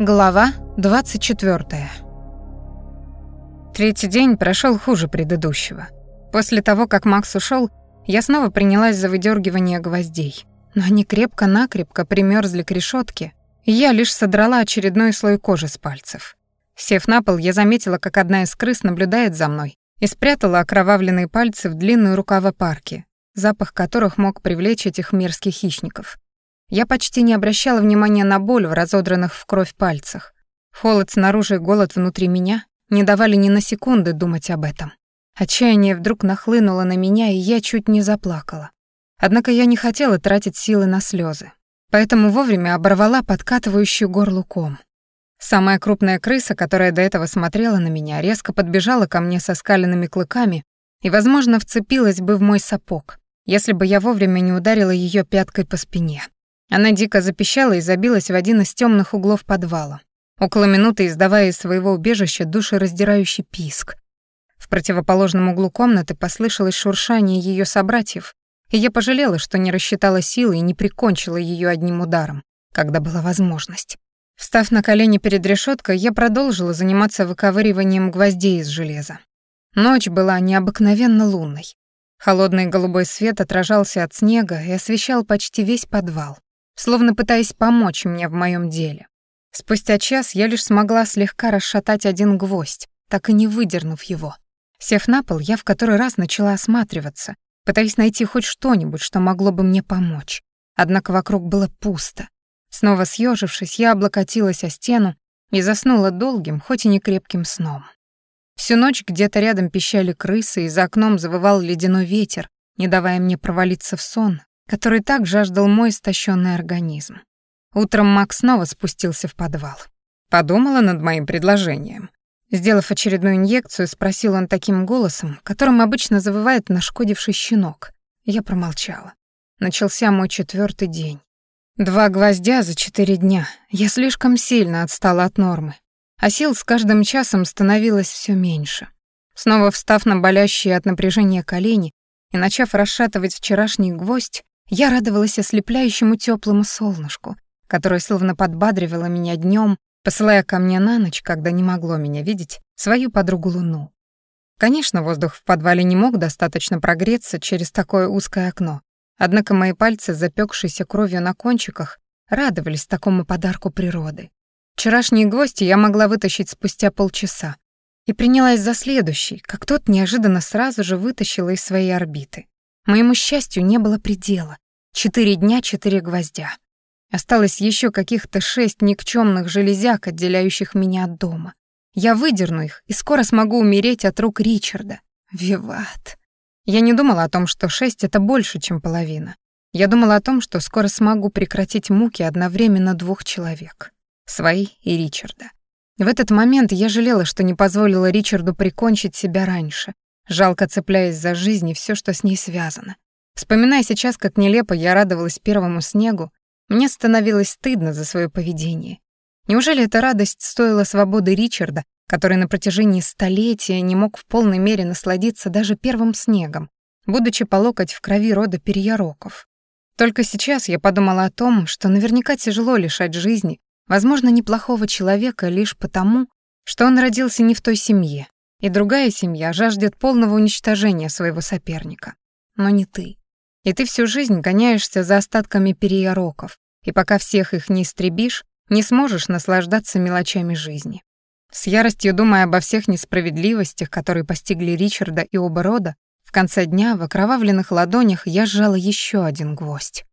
Глава 24. Третий день прошел хуже предыдущего. После того, как Макс ушел, я снова принялась за выдергивание гвоздей. Но они крепко-накрепко примерзли к решетке, и я лишь содрала очередной слой кожи с пальцев. Сев на пол, я заметила, как одна из крыс наблюдает за мной и спрятала окровавленные пальцы в длинную рукава парки, запах которых мог привлечь этих мерзких хищников. Я почти не обращала внимания на боль в разодранных в кровь пальцах. Холод снаружи и голод внутри меня не давали ни на секунды думать об этом. Отчаяние вдруг нахлынуло на меня, и я чуть не заплакала. Однако я не хотела тратить силы на слезы, поэтому вовремя оборвала подкатывающую горлу ком. Самая крупная крыса, которая до этого смотрела на меня, резко подбежала ко мне со скаленными клыками и, возможно, вцепилась бы в мой сапог, если бы я вовремя не ударила ее пяткой по спине. Она дико запищала и забилась в один из темных углов подвала, около минуты издавая из своего убежища душераздирающий писк. В противоположном углу комнаты послышалось шуршание ее собратьев, и я пожалела, что не рассчитала силы и не прикончила ее одним ударом, когда была возможность. Встав на колени перед решеткой, я продолжила заниматься выковыриванием гвоздей из железа. Ночь была необыкновенно лунной. Холодный голубой свет отражался от снега и освещал почти весь подвал словно пытаясь помочь мне в моем деле. Спустя час я лишь смогла слегка расшатать один гвоздь, так и не выдернув его. Сев на пол, я в который раз начала осматриваться, пытаясь найти хоть что-нибудь, что могло бы мне помочь. Однако вокруг было пусто. Снова съежившись, я облокотилась о стену и заснула долгим, хоть и не крепким сном. Всю ночь где-то рядом пищали крысы, и за окном завывал ледяной ветер, не давая мне провалиться в сон, который так жаждал мой истощенный организм. Утром Макс снова спустился в подвал. Подумала над моим предложением. Сделав очередную инъекцию, спросил он таким голосом, которым обычно завывает нашкодивший щенок. Я промолчала. Начался мой четвертый день. Два гвоздя за четыре дня. Я слишком сильно отстала от нормы. А сил с каждым часом становилось все меньше. Снова встав на болящие от напряжения колени и начав расшатывать вчерашний гвоздь, я радовалась ослепляющему теплому солнышку, которое словно подбадривало меня днем, посылая ко мне на ночь, когда не могло меня видеть, свою подругу Луну. Конечно, воздух в подвале не мог достаточно прогреться через такое узкое окно, однако мои пальцы, запекшиеся кровью на кончиках, радовались такому подарку природы. Вчерашние гвозди я могла вытащить спустя полчаса, и принялась за следующий, как тот неожиданно сразу же вытащила из своей орбиты. Моему счастью не было предела. Четыре дня, четыре гвоздя. Осталось еще каких-то шесть никчемных железяк, отделяющих меня от дома. Я выдерну их и скоро смогу умереть от рук Ричарда. Виват. Я не думала о том, что шесть — это больше, чем половина. Я думала о том, что скоро смогу прекратить муки одновременно двух человек. Свои и Ричарда. В этот момент я жалела, что не позволила Ричарду прикончить себя раньше, жалко цепляясь за жизнь и все, что с ней связано. Вспоминая сейчас, как нелепо я радовалась первому снегу, мне становилось стыдно за свое поведение. Неужели эта радость стоила свободы Ричарда, который на протяжении столетия не мог в полной мере насладиться даже первым снегом, будучи по локоть в крови рода перьяроков? Только сейчас я подумала о том, что наверняка тяжело лишать жизни, возможно, неплохого человека лишь потому, что он родился не в той семье, и другая семья жаждет полного уничтожения своего соперника. Но не ты. И ты всю жизнь гоняешься за остатками переяроков, и пока всех их не истребишь, не сможешь наслаждаться мелочами жизни. С яростью думая обо всех несправедливостях, которые постигли Ричарда и оба рода, в конце дня в окровавленных ладонях я сжала еще один гвоздь.